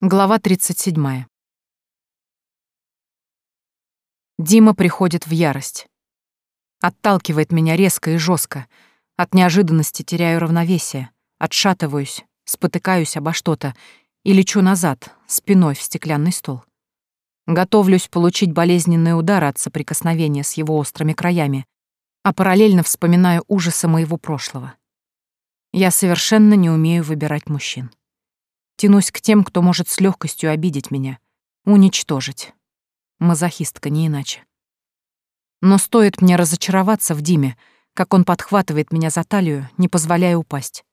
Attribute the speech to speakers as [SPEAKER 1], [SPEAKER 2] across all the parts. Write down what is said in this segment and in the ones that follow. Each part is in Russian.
[SPEAKER 1] Глава 37. Дима приходит в ярость. Отталкивает меня резко и жестко. От неожиданности теряю равновесие, отшатываюсь, спотыкаюсь обо что-то и лечу назад, спиной в стеклянный стол. Готовлюсь получить болезненный удар от соприкосновения с его острыми краями, а параллельно вспоминаю ужасы моего прошлого. Я совершенно не умею выбирать мужчин. Тянусь к тем, кто может с легкостью обидеть меня, уничтожить. Мазохистка, не иначе. Но стоит мне разочароваться в Диме, как он подхватывает меня за талию, не позволяя упасть.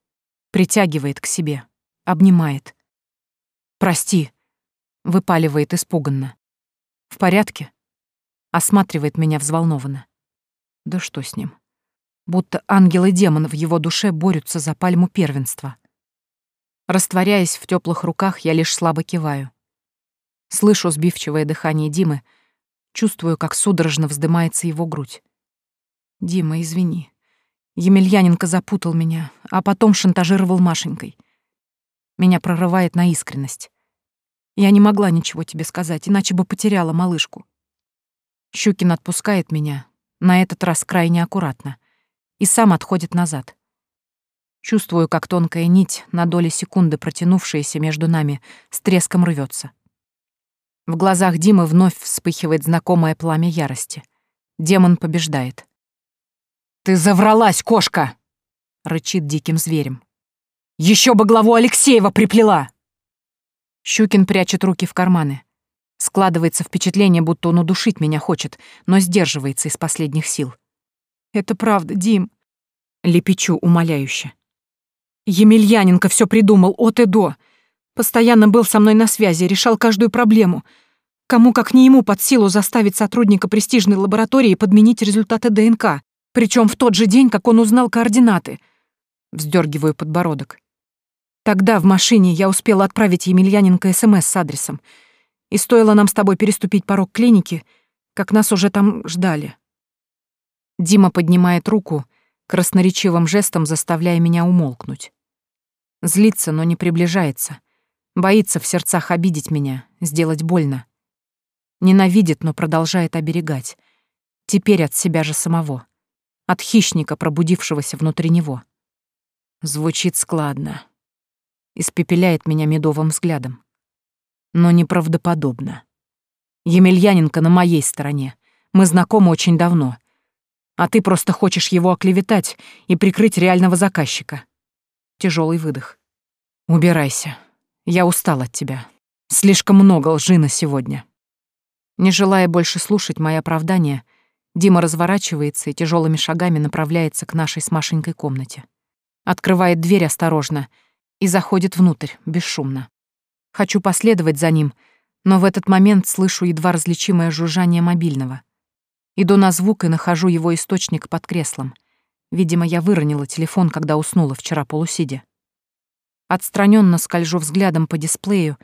[SPEAKER 1] Притягивает к себе, обнимает. «Прости», — выпаливает испуганно. «В порядке?» — осматривает меня взволнованно. «Да что с ним?» Будто ангел и демон в его душе борются за пальму первенства. Растворяясь в теплых руках, я лишь слабо киваю. Слышу сбивчивое дыхание Димы, чувствую, как судорожно вздымается его грудь. «Дима, извини. Емельяненко запутал меня, а потом шантажировал Машенькой. Меня прорывает на искренность. Я не могла ничего тебе сказать, иначе бы потеряла малышку». Щукин отпускает меня, на этот раз крайне аккуратно, и сам отходит назад. Чувствую, как тонкая нить, на доли секунды протянувшаяся между нами, с треском рвется. В глазах Димы вновь вспыхивает знакомое пламя ярости. Демон побеждает. «Ты завралась, кошка!» — рычит диким зверем. «Еще бы главу Алексеева приплела!» Щукин прячет руки в карманы. Складывается впечатление, будто он удушить меня хочет, но сдерживается из последних сил. «Это правда, Дим!» — лепечу умоляюще. Емельяненко все придумал от и до. Постоянно был со мной на связи, решал каждую проблему. Кому как не ему под силу заставить сотрудника престижной лаборатории подменить результаты ДНК, причем в тот же день, как он узнал координаты. Вздергиваю подбородок. Тогда в машине я успела отправить Емельяненко СМС с адресом. И стоило нам с тобой переступить порог клиники, как нас уже там ждали. Дима поднимает руку, красноречивым жестом заставляя меня умолкнуть. Злится, но не приближается. Боится в сердцах обидеть меня, сделать больно. Ненавидит, но продолжает оберегать. Теперь от себя же самого. От хищника, пробудившегося внутри него. Звучит складно. Испепеляет меня медовым взглядом. Но неправдоподобно. Емельяненко на моей стороне. Мы знакомы очень давно. А ты просто хочешь его оклеветать и прикрыть реального заказчика. Тяжелый выдох. «Убирайся. Я устал от тебя. Слишком много лжи на сегодня». Не желая больше слушать мои оправдания, Дима разворачивается и тяжелыми шагами направляется к нашей с Машенькой комнате. Открывает дверь осторожно и заходит внутрь, бесшумно. Хочу последовать за ним, но в этот момент слышу едва различимое жужжание мобильного. Иду на звук и нахожу его источник под креслом — Видимо, я выронила телефон, когда уснула вчера полусидя. Отстраненно скольжу взглядом по дисплею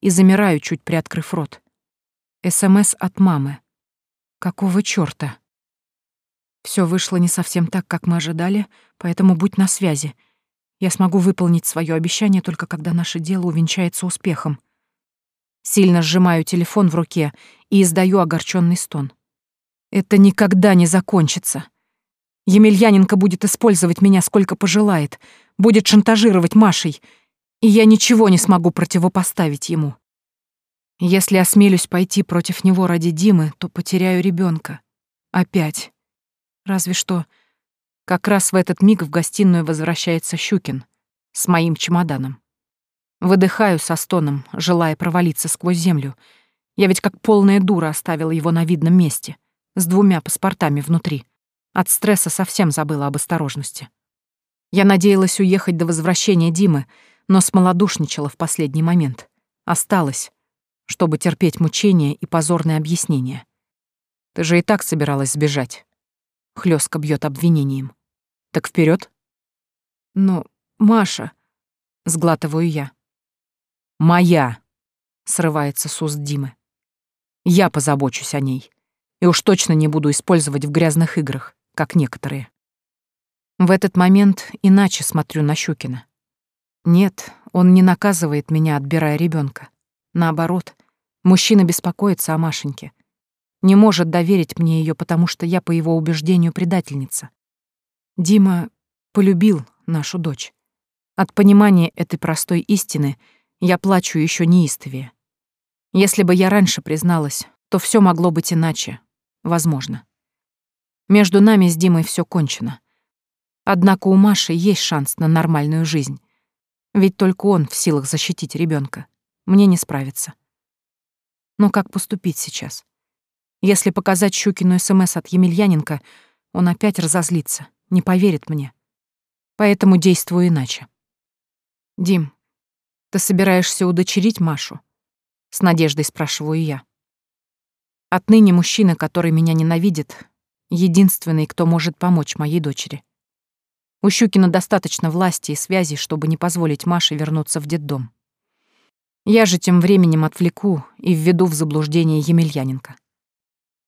[SPEAKER 1] и замираю, чуть приоткрыв рот. СМС от мамы. Какого чёрта? Всё вышло не совсем так, как мы ожидали, поэтому будь на связи. Я смогу выполнить своё обещание только когда наше дело увенчается успехом. Сильно сжимаю телефон в руке и издаю огорчённый стон. Это никогда не закончится. Емельяненко будет использовать меня сколько пожелает, будет шантажировать Машей, и я ничего не смогу противопоставить ему. Если осмелюсь пойти против него ради Димы, то потеряю ребенка. Опять. Разве что. Как раз в этот миг в гостиную возвращается Щукин с моим чемоданом. Выдыхаю со стоном, желая провалиться сквозь землю. Я ведь как полная дура оставила его на видном месте, с двумя паспортами внутри — от стресса совсем забыла об осторожности. Я надеялась уехать до возвращения Димы, но смолодушничала в последний момент. Осталось, чтобы терпеть мучения и позорные объяснения. Ты же и так собиралась сбежать. Хлёстко бьёт обвинением. Так вперед. Но «Ну, Маша, сглатываю я. Моя, срывается с уст Димы. Я позабочусь о ней. И уж точно не буду использовать в грязных играх как некоторые. В этот момент иначе смотрю на Щукина. Нет, он не наказывает меня, отбирая ребенка. Наоборот, мужчина беспокоится о Машеньке. Не может доверить мне ее, потому что я, по его убеждению, предательница. Дима полюбил нашу дочь. От понимания этой простой истины я плачу еще неистовее. Если бы я раньше призналась, то все могло быть иначе. Возможно. Между нами с Димой все кончено. Однако у Маши есть шанс на нормальную жизнь. Ведь только он в силах защитить ребенка. Мне не справиться. Но как поступить сейчас? Если показать Щукину СМС от Емельяненко, он опять разозлится, не поверит мне. Поэтому действую иначе. «Дим, ты собираешься удочерить Машу?» — с надеждой спрашиваю я. «Отныне мужчина, который меня ненавидит, единственный, кто может помочь моей дочери. У Щукина достаточно власти и связей, чтобы не позволить Маше вернуться в детдом. Я же тем временем отвлеку и введу в заблуждение Емельяненко.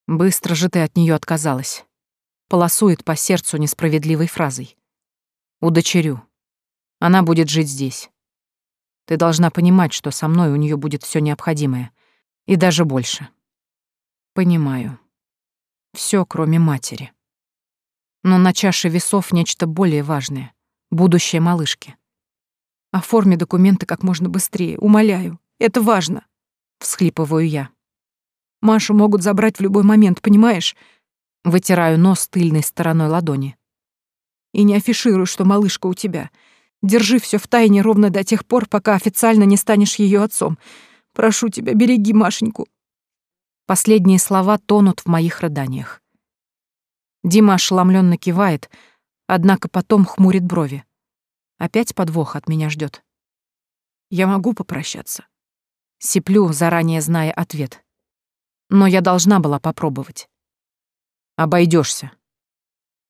[SPEAKER 1] Быстро же ты от нее отказалась. Полосует по сердцу несправедливой фразой. Удочерю. Она будет жить здесь. Ты должна понимать, что со мной у нее будет все необходимое. И даже больше. Понимаю. Все, кроме матери. Но на чаше весов нечто более важное — будущее малышки. Оформи документы как можно быстрее, умоляю. Это важно, — всхлипываю я. Машу могут забрать в любой момент, понимаешь? Вытираю нос тыльной стороной ладони. И не афишируй, что малышка у тебя. Держи все в тайне ровно до тех пор, пока официально не станешь ее отцом. Прошу тебя, береги Машеньку. Последние слова тонут в моих рыданиях. Дима ошеломленно кивает, однако потом хмурит брови. Опять подвох от меня ждет. Я могу попрощаться. Сиплю, заранее зная ответ. Но я должна была попробовать. Обойдешься.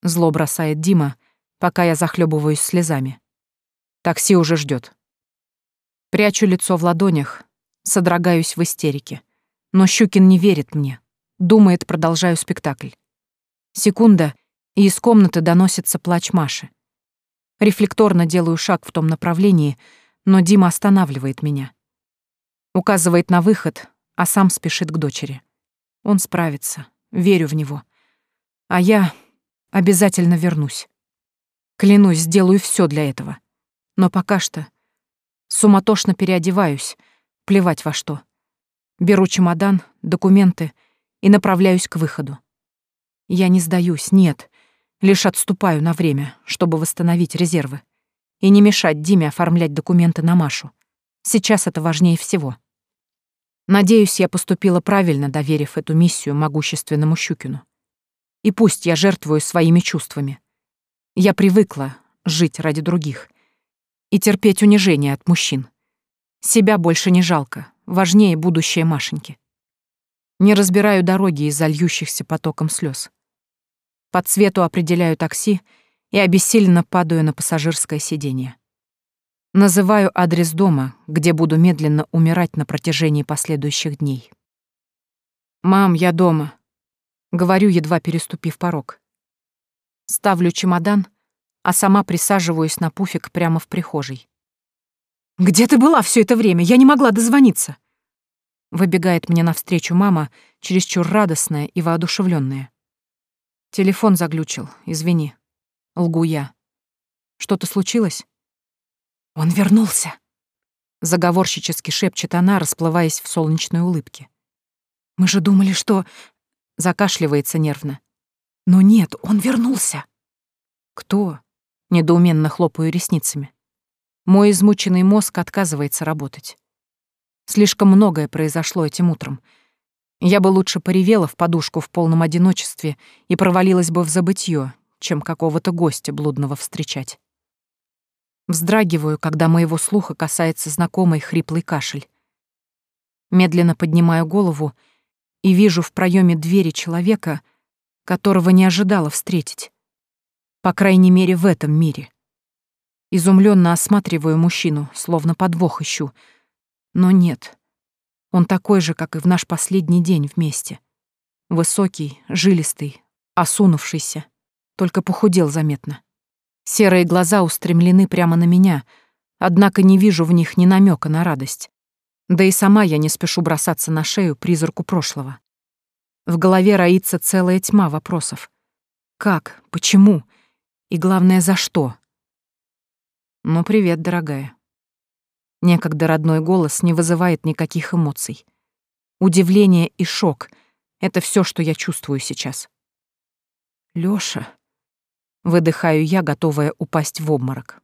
[SPEAKER 1] Зло бросает Дима, пока я захлебываюсь слезами. Такси уже ждет. Прячу лицо в ладонях, содрогаюсь в истерике. Но Щукин не верит мне. Думает, продолжаю спектакль. Секунда, и из комнаты доносится плач Маши. Рефлекторно делаю шаг в том направлении, но Дима останавливает меня. Указывает на выход, а сам спешит к дочери. Он справится, верю в него. А я обязательно вернусь. Клянусь, сделаю все для этого. Но пока что суматошно переодеваюсь, плевать во что. Беру чемодан, документы и направляюсь к выходу. Я не сдаюсь, нет. Лишь отступаю на время, чтобы восстановить резервы. И не мешать Диме оформлять документы на Машу. Сейчас это важнее всего. Надеюсь, я поступила правильно, доверив эту миссию могущественному Щукину. И пусть я жертвую своими чувствами. Я привыкла жить ради других и терпеть унижение от мужчин. Себя больше не жалко, важнее будущее Машеньки. Не разбираю дороги из-за льющихся потоком слез. По цвету определяю такси и обессиленно падаю на пассажирское сиденье. Называю адрес дома, где буду медленно умирать на протяжении последующих дней. «Мам, я дома», — говорю, едва переступив порог. Ставлю чемодан, а сама присаживаюсь на пуфик прямо в прихожей. «Где ты была все это время? Я не могла дозвониться!» Выбегает мне навстречу мама, чересчур радостная и воодушевленная. «Телефон заглючил, извини. Лгу я. Что-то случилось?» «Он вернулся!» Заговорщически шепчет она, расплываясь в солнечной улыбке. «Мы же думали, что...» Закашливается нервно. «Но нет, он вернулся!» «Кто?» Недоуменно хлопаю ресницами. Мой измученный мозг отказывается работать. Слишком многое произошло этим утром. Я бы лучше поревела в подушку в полном одиночестве и провалилась бы в забытье, чем какого-то гостя блудного встречать. Вздрагиваю, когда моего слуха касается знакомый хриплый кашель. Медленно поднимаю голову и вижу в проеме двери человека, которого не ожидала встретить. По крайней мере, в этом мире. Изумленно осматриваю мужчину, словно подвох ищу. Но нет. Он такой же, как и в наш последний день вместе. Высокий, жилистый, осунувшийся. Только похудел заметно. Серые глаза устремлены прямо на меня, однако не вижу в них ни намека на радость. Да и сама я не спешу бросаться на шею призраку прошлого. В голове роится целая тьма вопросов. Как? Почему? И главное, за что? Ну, привет, дорогая. Некогда родной голос не вызывает никаких эмоций. Удивление и шок — это все, что я чувствую сейчас. Лёша. Выдыхаю я, готовая упасть в обморок.